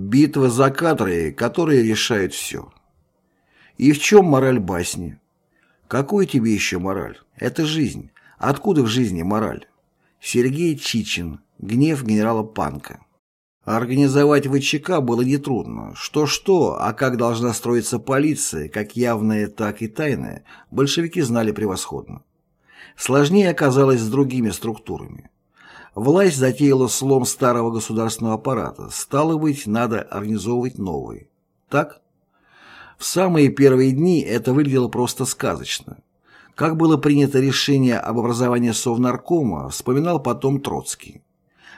Битва за кадры, которые решают все. И в чем мораль басни? Какую тебе еще мораль? Это жизнь. Откуда в жизни мораль? Сергей Чичин. Гнев генерала Панка. Организовать ВЧК было нетрудно. Что-что, а как должна строиться полиция, как явная, так и тайная, большевики знали превосходно. Сложнее оказалось с другими структурами. Власть затеяла слом старого государственного аппарата. Стало быть, надо организовывать новый. Так? В самые первые дни это выглядело просто сказочно. Как было принято решение об образовании Совнаркома, вспоминал потом Троцкий.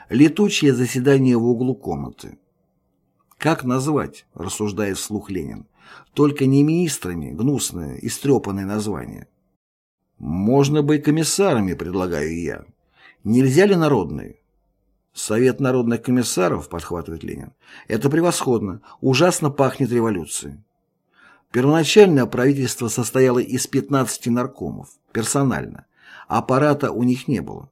Летучее заседание в углу комнаты. Как назвать, рассуждает вслух Ленин, только не министрами, гнусное, истрепанное название. Можно быть комиссарами, предлагаю я. Нельзя ли народные? Совет народных комиссаров, подхватывает Ленин, это превосходно, ужасно пахнет революцией. Первоначально правительство состояло из 15 наркомов, персонально. Аппарата у них не было.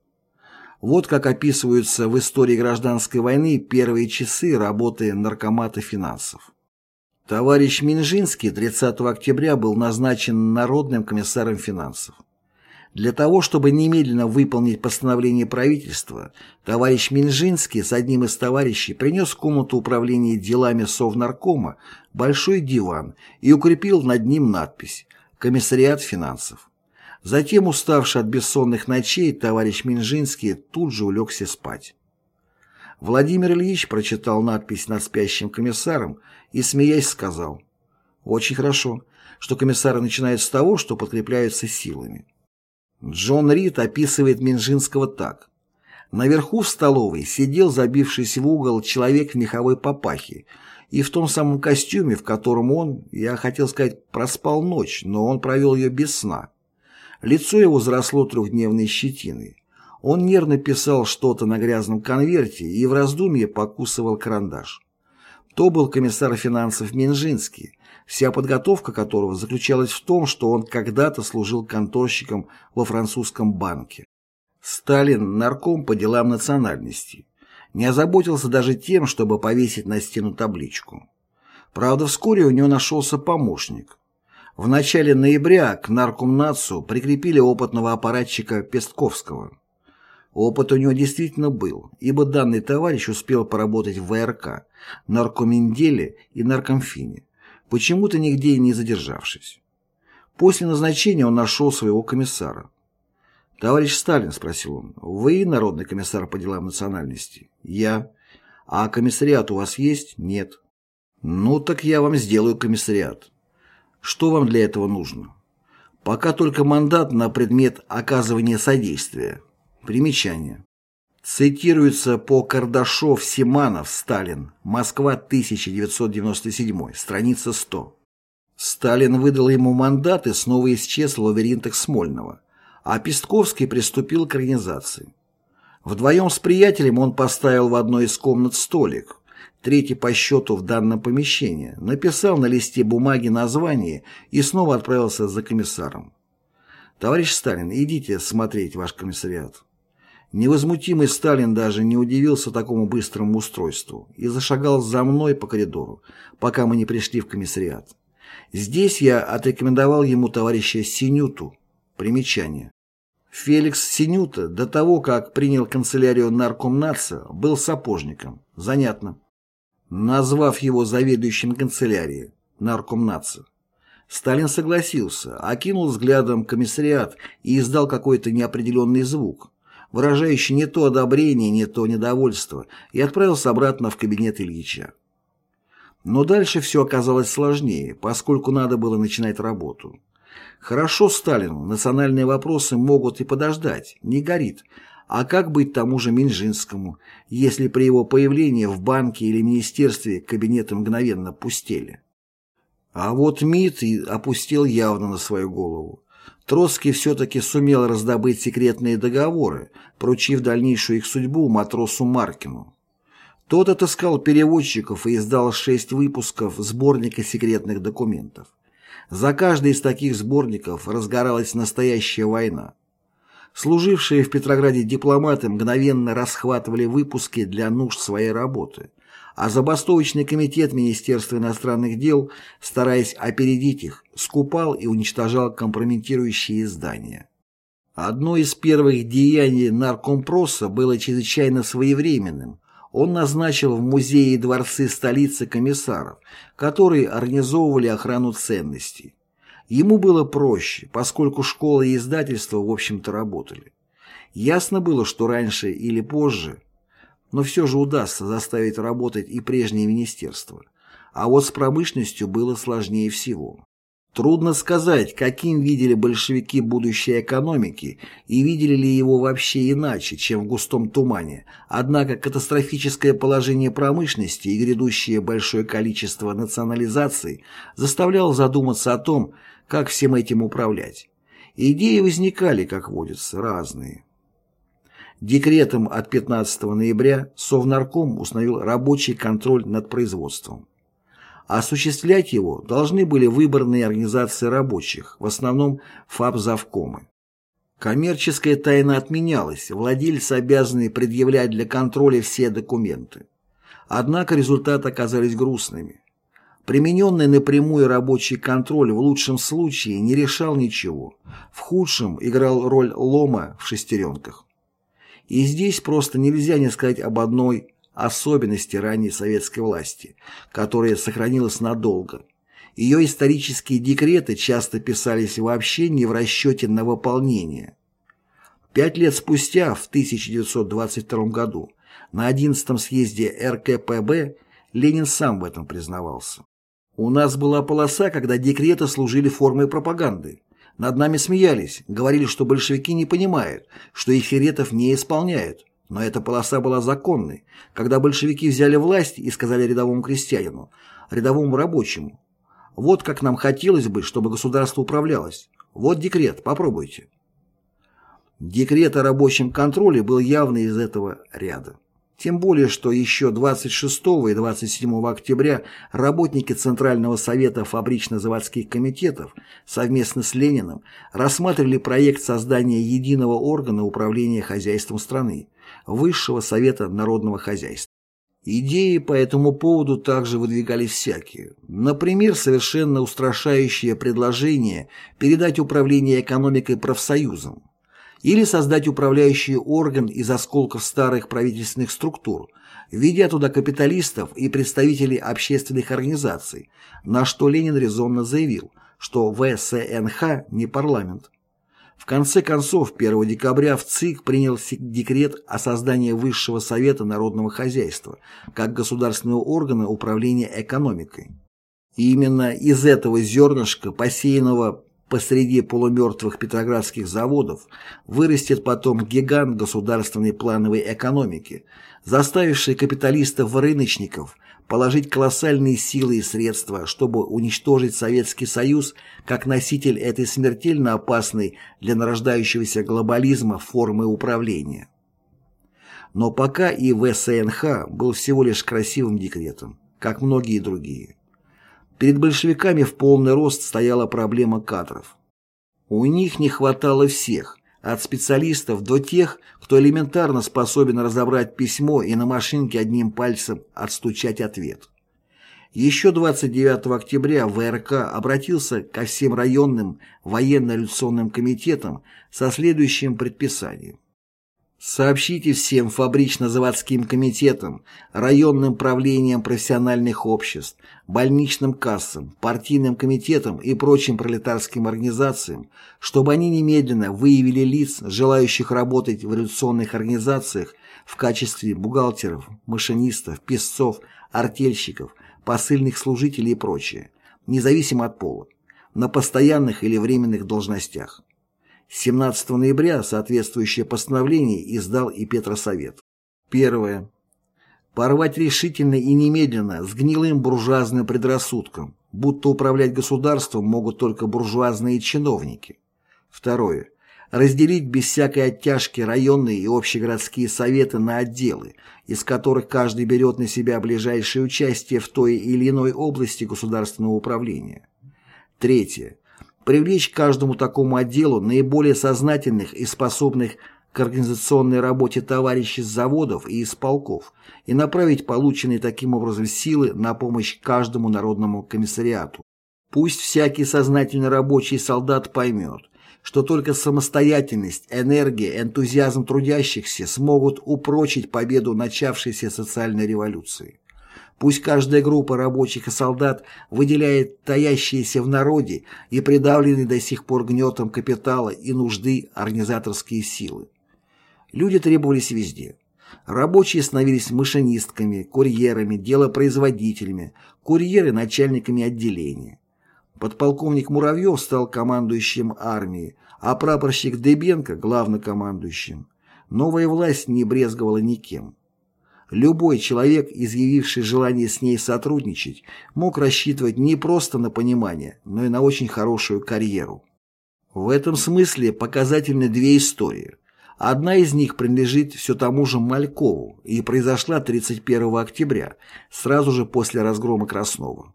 Вот как описываются в истории гражданской войны первые часы работы наркомата финансов. Товарищ Минжинский 30 октября был назначен Народным комиссаром финансов. Для того, чтобы немедленно выполнить постановление правительства, товарищ Минжинский с одним из товарищей принес в комнату управления делами Совнаркома большой диван и укрепил над ним надпись «Комиссариат финансов». Затем, уставший от бессонных ночей, товарищ Минжинский тут же улегся спать. Владимир Ильич прочитал надпись над спящим комиссаром и, смеясь, сказал «Очень хорошо, что комиссары начинают с того, что подкрепляются силами». Джон Рид описывает Минжинского так. Наверху в столовой сидел забившийся в угол человек в меховой папахе и в том самом костюме, в котором он, я хотел сказать, проспал ночь, но он провел ее без сна. Лицо его заросло трехдневной щетиной. Он нервно писал что-то на грязном конверте и в раздумье покусывал карандаш. То был комиссар финансов Минжинский, вся подготовка которого заключалась в том, что он когда-то служил конторщиком во французском банке. Сталин – нарком по делам национальности. Не озаботился даже тем, чтобы повесить на стену табличку. Правда, вскоре у него нашелся помощник. В начале ноября к наркомнацу прикрепили опытного аппаратчика Пестковского. Опыт у него действительно был, ибо данный товарищ успел поработать в ВРК, наркоминделе и наркомфине почему-то нигде не задержавшись. После назначения он нашел своего комиссара. «Товарищ Сталин», — спросил он, — «вы народный комиссар по делам национальности?» «Я». «А комиссариат у вас есть?» «Нет». «Ну, так я вам сделаю комиссариат». «Что вам для этого нужно?» «Пока только мандат на предмет оказывания содействия». Примечание. Цитируется по Кардашов, Симанов, Сталин. Москва, 1997. Страница 100. Сталин выдал ему мандат и снова исчез в лабиринтах Смольного, а Пестковский приступил к организации. Вдвоем с приятелем он поставил в одной из комнат столик, третий по счету в данном помещении, написал на листе бумаги название и снова отправился за комиссаром. «Товарищ Сталин, идите смотреть ваш комиссариат». Невозмутимый Сталин даже не удивился такому быстрому устройству и зашагал за мной по коридору, пока мы не пришли в комиссариат. Здесь я отрекомендовал ему товарища Синюту. Примечание. Феликс Синюта до того, как принял канцелярию наркомнаца, был сапожником. Занятно. Назвав его заведующим канцелярией наркомнаца, Сталин согласился, окинул взглядом комиссариат и издал какой-то неопределенный звук, выражающий не то одобрение, не то недовольство, и отправился обратно в кабинет Ильича. Но дальше все оказалось сложнее, поскольку надо было начинать работу. Хорошо Сталину, национальные вопросы могут и подождать, не горит. А как быть тому же Минжинскому, если при его появлении в банке или министерстве кабинеты мгновенно пустели? А вот МИД и опустил явно на свою голову. Троцкий все-таки сумел раздобыть секретные договоры, поручив дальнейшую их судьбу матросу Маркину. Тот отыскал переводчиков и издал шесть выпусков сборника секретных документов. За каждый из таких сборников разгоралась настоящая война. Служившие в Петрограде дипломаты мгновенно расхватывали выпуски для нужд своей работы, а забастовочный комитет Министерства иностранных дел, стараясь опередить их, скупал и уничтожал компрометирующие издания. Одно из первых деяний наркомпроса было чрезвычайно своевременным. Он назначил в музеи и дворцы столицы комиссаров, которые организовывали охрану ценностей. Ему было проще, поскольку школы и издательства, в общем-то, работали. Ясно было, что раньше или позже, но все же удастся заставить работать и прежнее министерство. А вот с промышленностью было сложнее всего. Трудно сказать, каким видели большевики будущее экономики и видели ли его вообще иначе, чем в густом тумане. Однако катастрофическое положение промышленности и грядущее большое количество национализаций заставляло задуматься о том, как всем этим управлять. Идеи возникали, как водится, разные. Декретом от 15 ноября Совнарком установил рабочий контроль над производством. Осуществлять его должны были выборные организации рабочих, в основном ФАП-завкомы. Коммерческая тайна отменялась, владельцы обязаны предъявлять для контроля все документы. Однако результаты оказались грустными. Примененный напрямую рабочий контроль в лучшем случае не решал ничего, в худшем играл роль лома в шестеренках. И здесь просто нельзя не сказать об одной особенности ранней советской власти, которая сохранилась надолго. Ее исторические декреты часто писались вообще не в расчете на выполнение. Пять лет спустя, в 1922 году, на 11 съезде РКПБ Ленин сам в этом признавался. У нас была полоса, когда декреты служили формой пропаганды. Над нами смеялись, говорили, что большевики не понимают, что их декретов не исполняют. Но эта полоса была законной. Когда большевики взяли власть и сказали рядовому крестьянину, рядовому рабочему, вот как нам хотелось бы, чтобы государство управлялось. Вот декрет, попробуйте. Декрет о рабочем контроле был явно из этого ряда. Тем более, что еще 26 и 27 октября работники Центрального совета фабрично-заводских комитетов совместно с Лениным рассматривали проект создания единого органа управления хозяйством страны – Высшего совета народного хозяйства. Идеи по этому поводу также выдвигались всякие. Например, совершенно устрашающее предложение передать управление экономикой профсоюзам или создать управляющий орган из осколков старых правительственных структур, введя туда капиталистов и представителей общественных организаций, на что Ленин резонно заявил, что ВСНХ не парламент. В конце концов, 1 декабря в ЦИК принял декрет о создании Высшего Совета Народного Хозяйства как государственного органа управления экономикой. И именно из этого зернышка, посеянного посреди полумертвых петроградских заводов вырастет потом гигант государственной плановой экономики, заставивший капиталистов-рыночников положить колоссальные силы и средства, чтобы уничтожить Советский Союз как носитель этой смертельно опасной для нарождающегося глобализма формы управления. Но пока и ВСНХ был всего лишь красивым декретом, как многие другие. Перед большевиками в полный рост стояла проблема кадров. У них не хватало всех, от специалистов до тех, кто элементарно способен разобрать письмо и на машинке одним пальцем отстучать ответ. Еще 29 октября ВРК обратился ко всем районным военно-революционным комитетам со следующим предписанием. Сообщите всем фабрично-заводским комитетам, районным правлениям профессиональных обществ, больничным кассам, партийным комитетам и прочим пролетарским организациям, чтобы они немедленно выявили лиц, желающих работать в революционных организациях в качестве бухгалтеров, машинистов, песцов, артельщиков, посыльных служителей и прочее, независимо от пола, на постоянных или временных должностях. 17 ноября соответствующее постановление издал и Петросовет. Первое. Порвать решительно и немедленно с гнилым буржуазным предрассудком, будто управлять государством могут только буржуазные чиновники. Второе. Разделить без всякой оттяжки районные и общегородские советы на отделы, из которых каждый берет на себя ближайшее участие в той или иной области государственного управления. Третье привлечь к каждому такому отделу наиболее сознательных и способных к организационной работе товарищей с заводов и из полков и направить полученные таким образом силы на помощь каждому народному комиссариату. Пусть всякий сознательный рабочий солдат поймет, что только самостоятельность, энергия, энтузиазм трудящихся смогут упрочить победу начавшейся социальной революции. Пусть каждая группа рабочих и солдат выделяет таящиеся в народе и придавленные до сих пор гнетом капитала и нужды организаторские силы. Люди требовались везде. Рабочие становились машинистками, курьерами, делопроизводителями, курьеры – начальниками отделения. Подполковник Муравьев стал командующим армией, а прапорщик Дебенко – главнокомандующим. Новая власть не брезговала никем. Любой человек, изъявивший желание с ней сотрудничать, мог рассчитывать не просто на понимание, но и на очень хорошую карьеру. В этом смысле показательны две истории. Одна из них принадлежит все тому же Малькову и произошла 31 октября, сразу же после разгрома Краснова.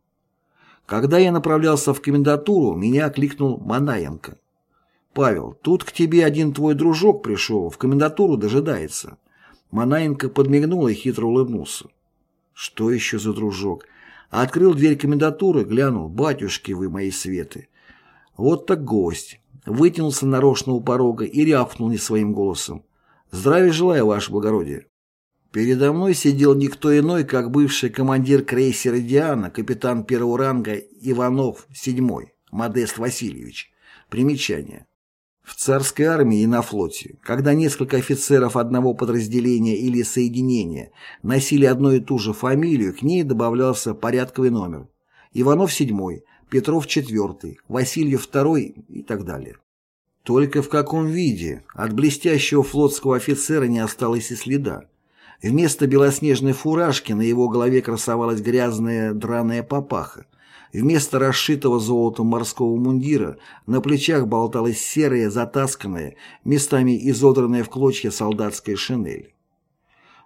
Когда я направлялся в комендатуру, меня окликнул Манаенко. «Павел, тут к тебе один твой дружок пришел, в комендатуру дожидается». Манаенко подмигнул и хитро улыбнулся. «Что еще за дружок?» Открыл дверь комендатуры, глянул, «Батюшки вы мои светы!» Вот так гость вытянулся нарочно у порога и рявкнул не своим голосом. «Здравия желаю, ваше благородие!» Передо мной сидел никто иной, как бывший командир крейсера «Диана», капитан первого ранга Иванов, седьмой, Модест Васильевич. Примечание. В царской армии и на флоте, когда несколько офицеров одного подразделения или соединения носили одну и ту же фамилию, к ней добавлялся порядковый номер. Иванов седьмой, Петров IV, Васильев II и так далее. Только в каком виде? От блестящего флотского офицера не осталось и следа. Вместо белоснежной фуражки на его голове красовалась грязная драная папаха. Вместо расшитого золотом морского мундира на плечах болталась серая, затасканная, местами изодранная в клочья солдатская шинель.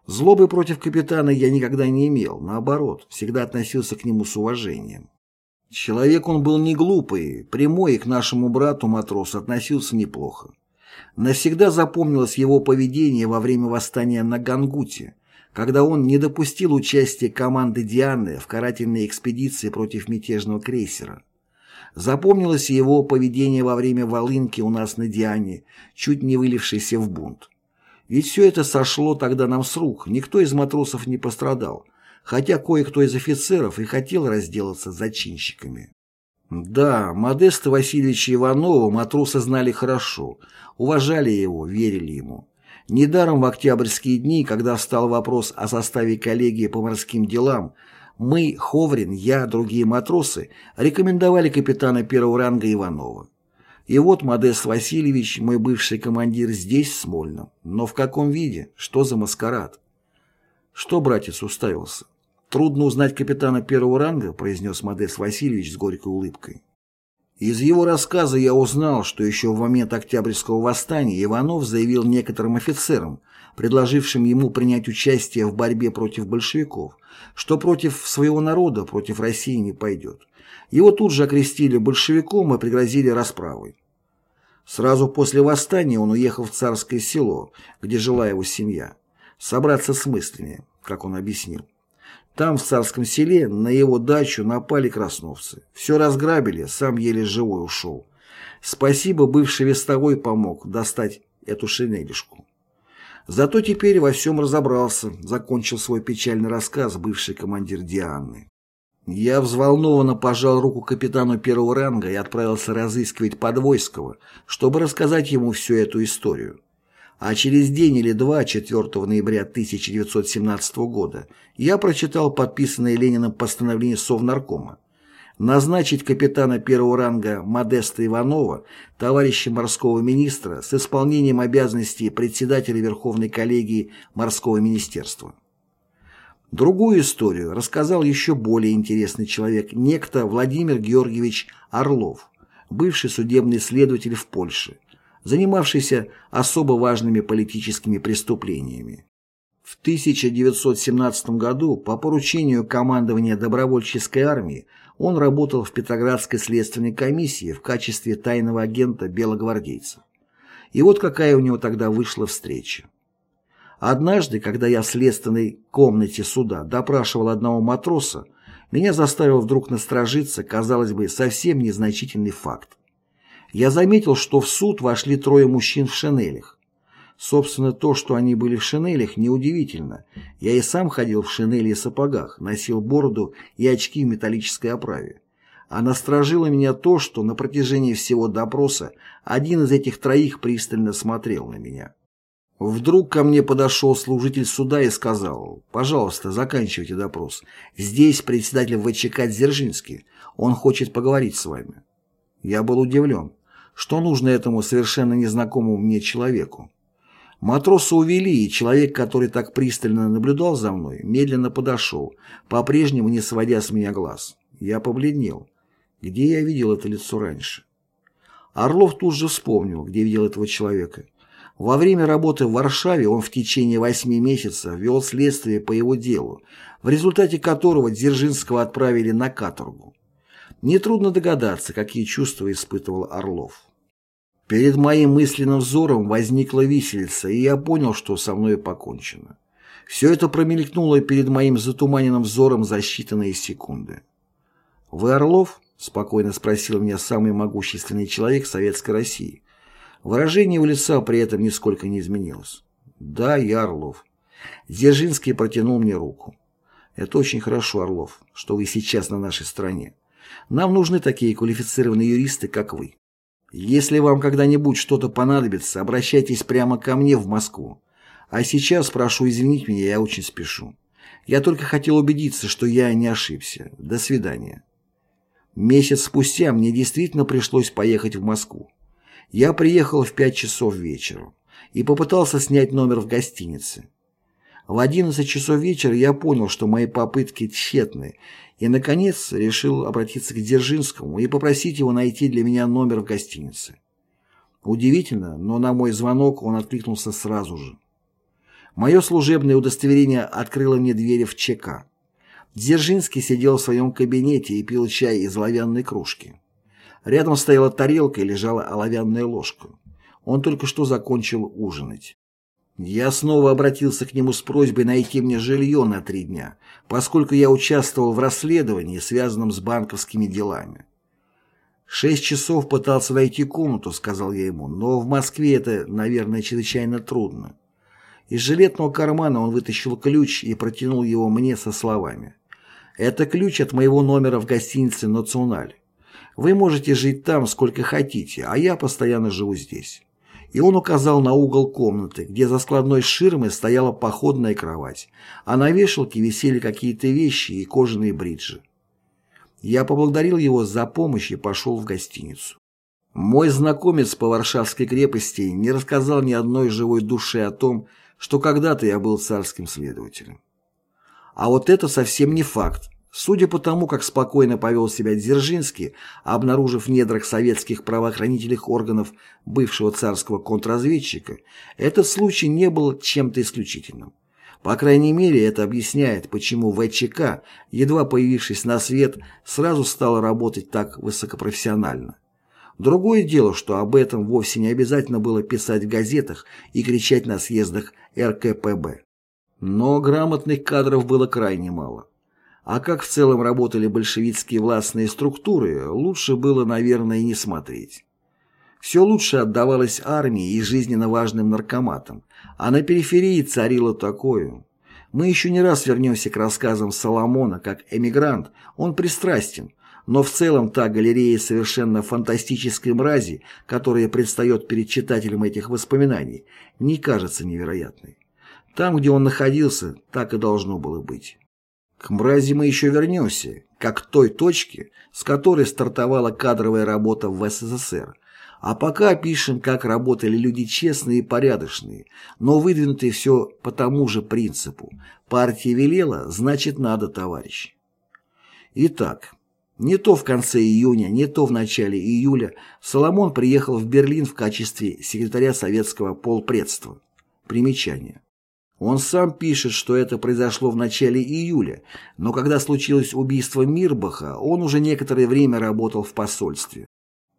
Злобы против капитана я никогда не имел, наоборот, всегда относился к нему с уважением. Человек он был не глупый, прямой и к нашему брату-матросу относился неплохо. Навсегда запомнилось его поведение во время восстания на Гангуте, когда он не допустил участия команды Дианы в карательной экспедиции против мятежного крейсера. Запомнилось его поведение во время волынки у нас на Диане, чуть не вылившейся в бунт. Ведь все это сошло тогда нам с рук, никто из матросов не пострадал, хотя кое-кто из офицеров и хотел разделаться с зачинщиками. Да, Модеста Васильевича Иванова матросы знали хорошо, уважали его, верили ему. Недаром в октябрьские дни, когда встал вопрос о составе коллегии по морским делам, мы, Ховрин, я, другие матросы, рекомендовали капитана первого ранга Иванова. И вот Модест Васильевич, мой бывший командир, здесь, в Смольном. Но в каком виде? Что за маскарад? Что, братец, уставился? Трудно узнать капитана первого ранга, произнес Модест Васильевич с горькой улыбкой. Из его рассказа я узнал, что еще в момент Октябрьского восстания Иванов заявил некоторым офицерам, предложившим ему принять участие в борьбе против большевиков, что против своего народа, против России не пойдет. Его тут же окрестили большевиком и пригрозили расправой. Сразу после восстания он уехал в Царское село, где жила его семья, собраться с мыслями, как он объяснил. Там, в царском селе, на его дачу напали красновцы. Все разграбили, сам еле живой ушел. Спасибо, бывший вестовой помог достать эту шинелишку. Зато теперь во всем разобрался, закончил свой печальный рассказ бывший командир Дианы. Я взволнованно пожал руку капитану первого ранга и отправился разыскивать Подвойского, чтобы рассказать ему всю эту историю а через день или два, 4 ноября 1917 года, я прочитал подписанное Лениным постановление Совнаркома назначить капитана первого ранга Модеста Иванова, товарища морского министра, с исполнением обязанностей председателя Верховной коллегии морского министерства. Другую историю рассказал еще более интересный человек, некто Владимир Георгиевич Орлов, бывший судебный следователь в Польше, занимавшийся особо важными политическими преступлениями. В 1917 году по поручению командования добровольческой армии он работал в Петроградской следственной комиссии в качестве тайного агента белогвардейцев. И вот какая у него тогда вышла встреча. Однажды, когда я в следственной комнате суда допрашивал одного матроса, меня заставил вдруг насторожиться, казалось бы, совсем незначительный факт. Я заметил, что в суд вошли трое мужчин в шинелях. Собственно, то, что они были в шинелях, неудивительно. Я и сам ходил в шинели и сапогах, носил бороду и очки в металлической оправе. А насторожило меня то, что на протяжении всего допроса один из этих троих пристально смотрел на меня. Вдруг ко мне подошел служитель суда и сказал, «Пожалуйста, заканчивайте допрос. Здесь председатель ВЧК Дзержинский. Он хочет поговорить с вами». Я был удивлен. Что нужно этому совершенно незнакомому мне человеку? Матроса увели, и человек, который так пристально наблюдал за мной, медленно подошел, по-прежнему не сводя с меня глаз. Я побледнел. Где я видел это лицо раньше? Орлов тут же вспомнил, где видел этого человека. Во время работы в Варшаве он в течение восьми месяцев вел следствие по его делу, в результате которого Дзержинского отправили на каторгу. Нетрудно догадаться, какие чувства испытывал Орлов. Перед моим мысленным взором возникла виселица, и я понял, что со мной покончено. Все это промелькнуло перед моим затуманенным взором за считанные секунды. «Вы Орлов?» – спокойно спросил меня самый могущественный человек Советской России. Выражение его лица при этом нисколько не изменилось. «Да, я Орлов». Дзержинский протянул мне руку. «Это очень хорошо, Орлов, что вы сейчас на нашей стороне. Нам нужны такие квалифицированные юристы, как вы. Если вам когда-нибудь что-то понадобится, обращайтесь прямо ко мне в Москву. А сейчас прошу извинить меня, я очень спешу. Я только хотел убедиться, что я не ошибся. До свидания». Месяц спустя мне действительно пришлось поехать в Москву. Я приехал в пять часов вечера и попытался снять номер в гостинице. В 11 часов вечера я понял, что мои попытки тщетны, и, наконец, решил обратиться к Дзержинскому и попросить его найти для меня номер в гостинице. Удивительно, но на мой звонок он откликнулся сразу же. Мое служебное удостоверение открыло мне двери в ЧК. Дзержинский сидел в своем кабинете и пил чай из оловянной кружки. Рядом стояла тарелка и лежала оловянная ложка. Он только что закончил ужинать. Я снова обратился к нему с просьбой найти мне жилье на три дня, поскольку я участвовал в расследовании, связанном с банковскими делами. «Шесть часов пытался найти комнату», — сказал я ему, «но в Москве это, наверное, чрезвычайно трудно». Из жилетного кармана он вытащил ключ и протянул его мне со словами. «Это ключ от моего номера в гостинице «Националь». Вы можете жить там сколько хотите, а я постоянно живу здесь. И он указал на угол комнаты, где за складной ширмой стояла походная кровать, а на вешалке висели какие-то вещи и кожаные бриджи. Я поблагодарил его за помощь и пошел в гостиницу. Мой знакомец по Варшавской крепости не рассказал ни одной живой душе о том, что когда-то я был царским следователем. А вот это совсем не факт, Судя по тому, как спокойно повел себя Дзержинский, обнаружив в недрах советских правоохранительных органов бывшего царского контрразведчика, этот случай не был чем-то исключительным. По крайней мере, это объясняет, почему ВЧК, едва появившись на свет, сразу стала работать так высокопрофессионально. Другое дело, что об этом вовсе не обязательно было писать в газетах и кричать на съездах РКПБ. Но грамотных кадров было крайне мало. А как в целом работали большевистские властные структуры, лучше было, наверное, и не смотреть. Все лучше отдавалось армии и жизненно важным наркоматам, а на периферии царило такое. Мы еще не раз вернемся к рассказам Соломона, как эмигрант, он пристрастен, но в целом та галерея совершенно фантастической мрази, которая предстает перед читателем этих воспоминаний, не кажется невероятной. Там, где он находился, так и должно было быть. К мрази мы еще вернемся, как к той точке, с которой стартовала кадровая работа в СССР. А пока опишем, как работали люди честные и порядочные, но выдвинутые все по тому же принципу. Партия велела, значит надо, товарищ. Итак, не то в конце июня, не то в начале июля Соломон приехал в Берлин в качестве секретаря советского полпредства. Примечание. Он сам пишет, что это произошло в начале июля, но когда случилось убийство Мирбаха, он уже некоторое время работал в посольстве.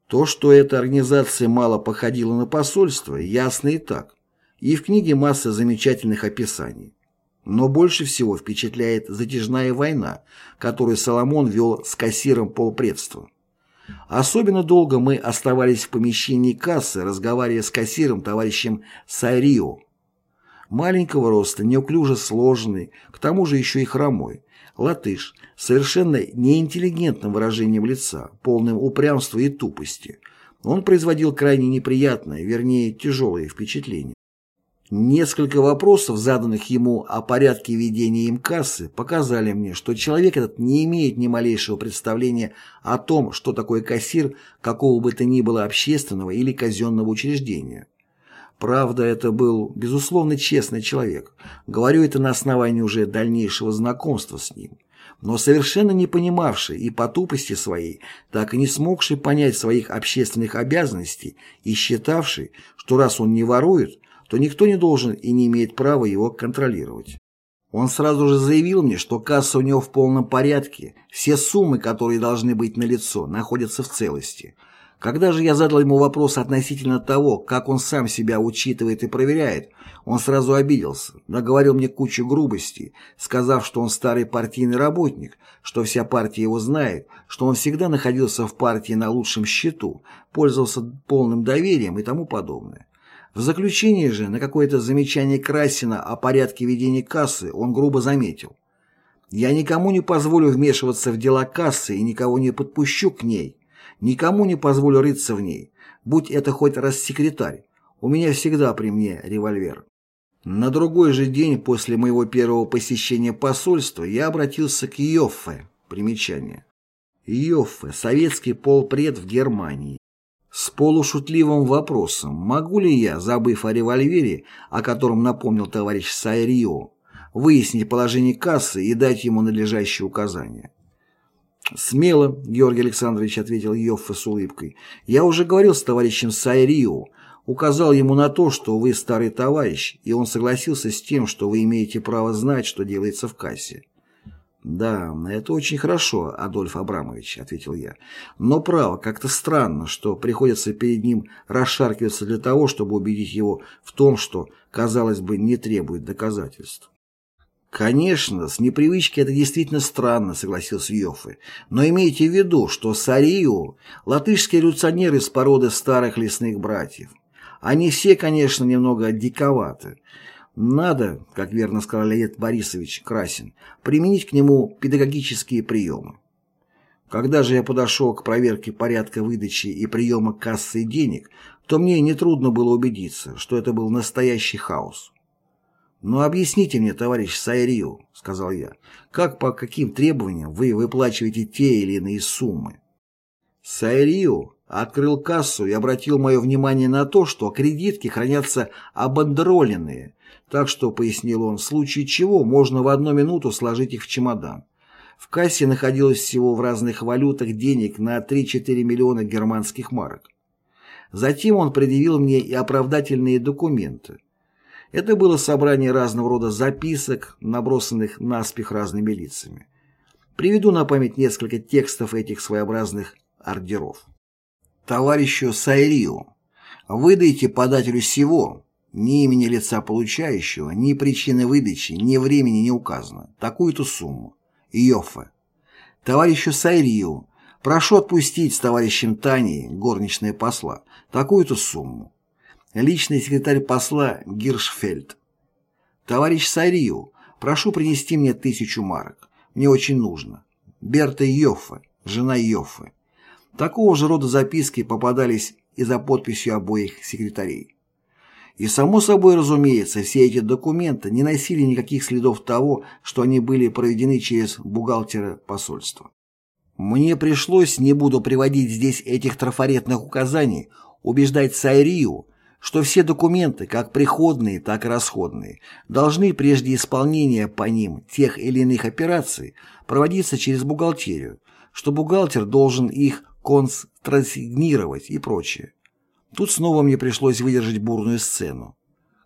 То, что эта организация мало походила на посольство, ясно и так. И в книге масса замечательных описаний. Но больше всего впечатляет затяжная война, которую Соломон вел с кассиром полпредства. Особенно долго мы оставались в помещении кассы, разговаривая с кассиром товарищем Сайрио. Маленького роста, неуклюже сложенный, к тому же еще и хромой. Латыш, совершенно неинтеллигентным выражением лица, полным упрямства и тупости. Он производил крайне неприятное, вернее, тяжелое впечатление. Несколько вопросов, заданных ему о порядке ведения им кассы, показали мне, что человек этот не имеет ни малейшего представления о том, что такое кассир какого бы то ни было общественного или казенного учреждения. Правда, это был, безусловно, честный человек. Говорю это на основании уже дальнейшего знакомства с ним. Но совершенно не понимавший и по тупости своей, так и не смогший понять своих общественных обязанностей и считавший, что раз он не ворует, то никто не должен и не имеет права его контролировать. Он сразу же заявил мне, что касса у него в полном порядке, все суммы, которые должны быть налицо, находятся в целости. Когда же я задал ему вопрос относительно того, как он сам себя учитывает и проверяет, он сразу обиделся, наговорил мне кучу грубостей, сказав, что он старый партийный работник, что вся партия его знает, что он всегда находился в партии на лучшем счету, пользовался полным доверием и тому подобное. В заключение же на какое-то замечание Красина о порядке ведения кассы он грубо заметил. «Я никому не позволю вмешиваться в дела кассы и никого не подпущу к ней. Никому не позволю рыться в ней, будь это хоть раз секретарь. У меня всегда при мне револьвер». На другой же день после моего первого посещения посольства я обратился к Йоффе. Примечание. Йоффе – советский полпред в Германии с полушутливым вопросом, могу ли я, забыв о револьвере, о котором напомнил товарищ Сайрио, выяснить положение кассы и дать ему надлежащие указания. «Смело», — Георгий Александрович ответил Йоффе с улыбкой. «Я уже говорил с товарищем Сайрио, указал ему на то, что вы старый товарищ, и он согласился с тем, что вы имеете право знать, что делается в кассе. «Да, это очень хорошо, Адольф Абрамович», — ответил я. «Но право, как-то странно, что приходится перед ним расшаркиваться для того, чтобы убедить его в том, что, казалось бы, не требует доказательств». «Конечно, с непривычки это действительно странно», — согласился Йоффе. «Но имейте в виду, что Сарио — латышские революционеры из породы старых лесных братьев. Они все, конечно, немного диковаты, надо, как верно сказал Леонид Борисович Красин, применить к нему педагогические приемы. Когда же я подошел к проверке порядка выдачи и приема кассы денег, то мне нетрудно было убедиться, что это был настоящий хаос. «Ну объясните мне, товарищ Сайрио», — сказал я, — «как по каким требованиям вы выплачиваете те или иные суммы?» Сайрио открыл кассу и обратил мое внимание на то, что кредитки хранятся обандроленные, так что, пояснил он, в случае чего можно в одну минуту сложить их в чемодан. В кассе находилось всего в разных валютах денег на 3-4 миллиона германских марок. Затем он предъявил мне и оправдательные документы. Это было собрание разного рода записок, набросанных наспех разными лицами. Приведу на память несколько текстов этих своеобразных ордеров. Товарищу Сайрию, выдайте подателю всего, ни имени лица получающего, ни причины выдачи, ни времени не указано. Такую-то сумму. Йоффе. Товарищу Сайрию. Прошу отпустить с товарищем Таней, горничная посла, такую-то сумму. Личный секретарь посла Гиршфельд. Товарищ Сайрию. Прошу принести мне тысячу марок. Мне очень нужно. Берта Йоффе, жена Йоффе. Такого же рода записки попадались и за подписью обоих секретарей. И само собой разумеется, все эти документы не носили никаких следов того, что они были проведены через бухгалтера посольства. Мне пришлось, не буду приводить здесь этих трафаретных указаний, убеждать Сайрию, что все документы, как приходные, так и расходные, должны прежде исполнения по ним тех или иных операций проводиться через бухгалтерию, что бухгалтер должен их констрасигнировать и прочее. Тут снова мне пришлось выдержать бурную сцену.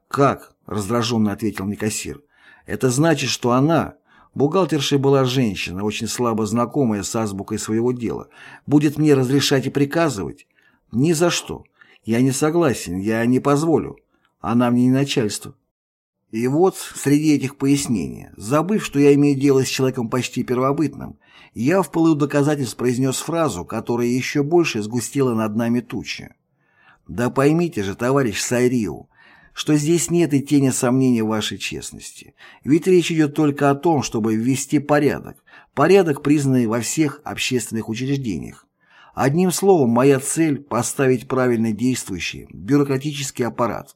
Как? — раздраженно ответил мне кассир. «Это значит, что она, бухгалтерша была женщина, очень слабо знакомая с азбукой своего дела, будет мне разрешать и приказывать? Ни за что. Я не согласен, я не позволю. Она мне не начальство». И вот, среди этих пояснений, забыв, что я имею дело с человеком почти первобытным, я в пылу доказательств произнес фразу, которая еще больше сгустила над нами тучи. «Да поймите же, товарищ Сайриу, что здесь нет и тени сомнений в вашей честности. Ведь речь идет только о том, чтобы ввести порядок. Порядок, признанный во всех общественных учреждениях. Одним словом, моя цель – поставить правильно действующий бюрократический аппарат.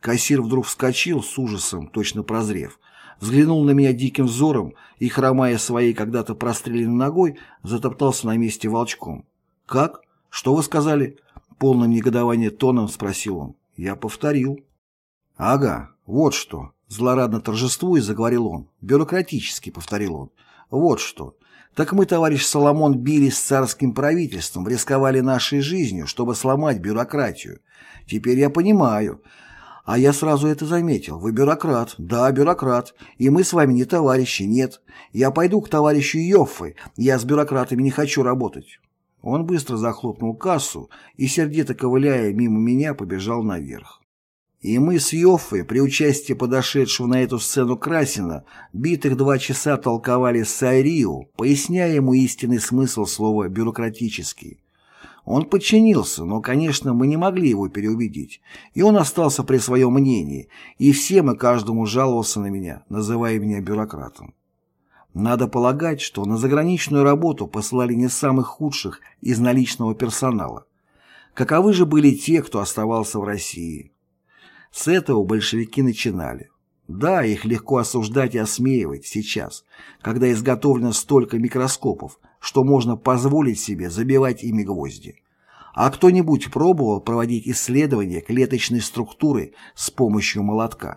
Кассир вдруг вскочил с ужасом, точно прозрев, взглянул на меня диким взором и, хромая своей когда-то простреленной ногой, затоптался на месте волчком. «Как? Что вы сказали?» Полным негодования тоном спросил он. Я повторил. «Ага, вот что!» Злорадно торжествуя, заговорил он. «Бюрократически», — повторил он. «Вот что. Так мы, товарищ Соломон, бились с царским правительством, рисковали нашей жизнью, чтобы сломать бюрократию. Теперь я понимаю. А я сразу это заметил. Вы бюрократ. Да, бюрократ. И мы с вами не товарищи, нет. Я пойду к товарищу Йоффе. Я с бюрократами не хочу работать. Он быстро захлопнул кассу и, сердито ковыляя мимо меня, побежал наверх. И мы с Йоффой, при участии подошедшего на эту сцену Красина, битых два часа толковали с Айрио, поясняя ему истинный смысл слова «бюрократический». Он подчинился, но, конечно, мы не могли его переубедить, и он остался при своем мнении, и всем и каждому жаловался на меня, называя меня бюрократом. Надо полагать, что на заграничную работу посылали не самых худших из наличного персонала. Каковы же были те, кто оставался в России? С этого большевики начинали. Да, их легко осуждать и осмеивать сейчас, когда изготовлено столько микроскопов, что можно позволить себе забивать ими гвозди. А кто-нибудь пробовал проводить исследования клеточной структуры с помощью молотка?